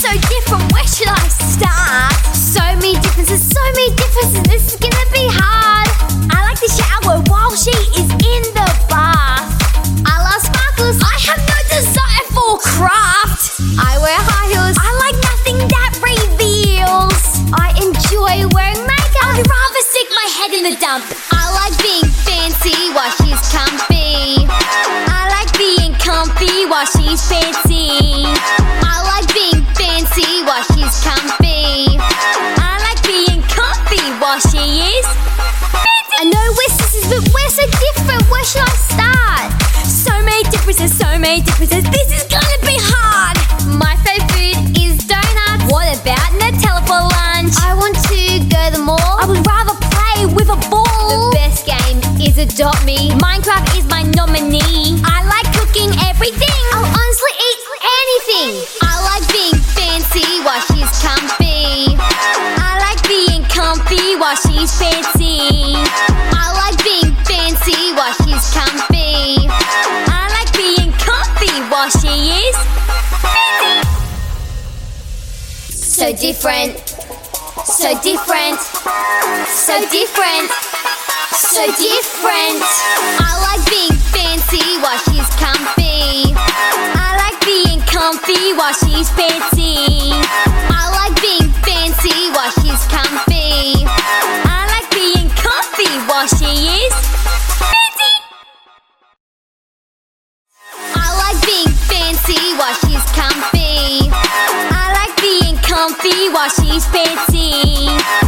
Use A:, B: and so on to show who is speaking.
A: so different. Where should I start? So many differences, so many differences, dump. I like being fancy while she's comfy. I like being comfy while she's fancy. I like being fancy while she's comfy. I like being comfy while she is fancy. I know we're sisters, but we're so different. Where should I start? So many differences, so many differences. This is gonna be hard. My favorite food is donuts. What about Nutella for lunch? I want to go the mall. Adopt Me. Minecraft is my nominee. I like cooking everything. I'll honestly eat anything. I like being fancy while she's comfy. I like being comfy while she's fancy. I like being fancy while she's comfy. I like being comfy while she is fancy. So different, so different, so different, so different. I like being fancy while she's comfy. I like being comfy while she's fancy. I like being fancy while she's comfy. I like being comfy while she is fancy. I like being fancy while she's comfy. I like being comfy while she's fancy.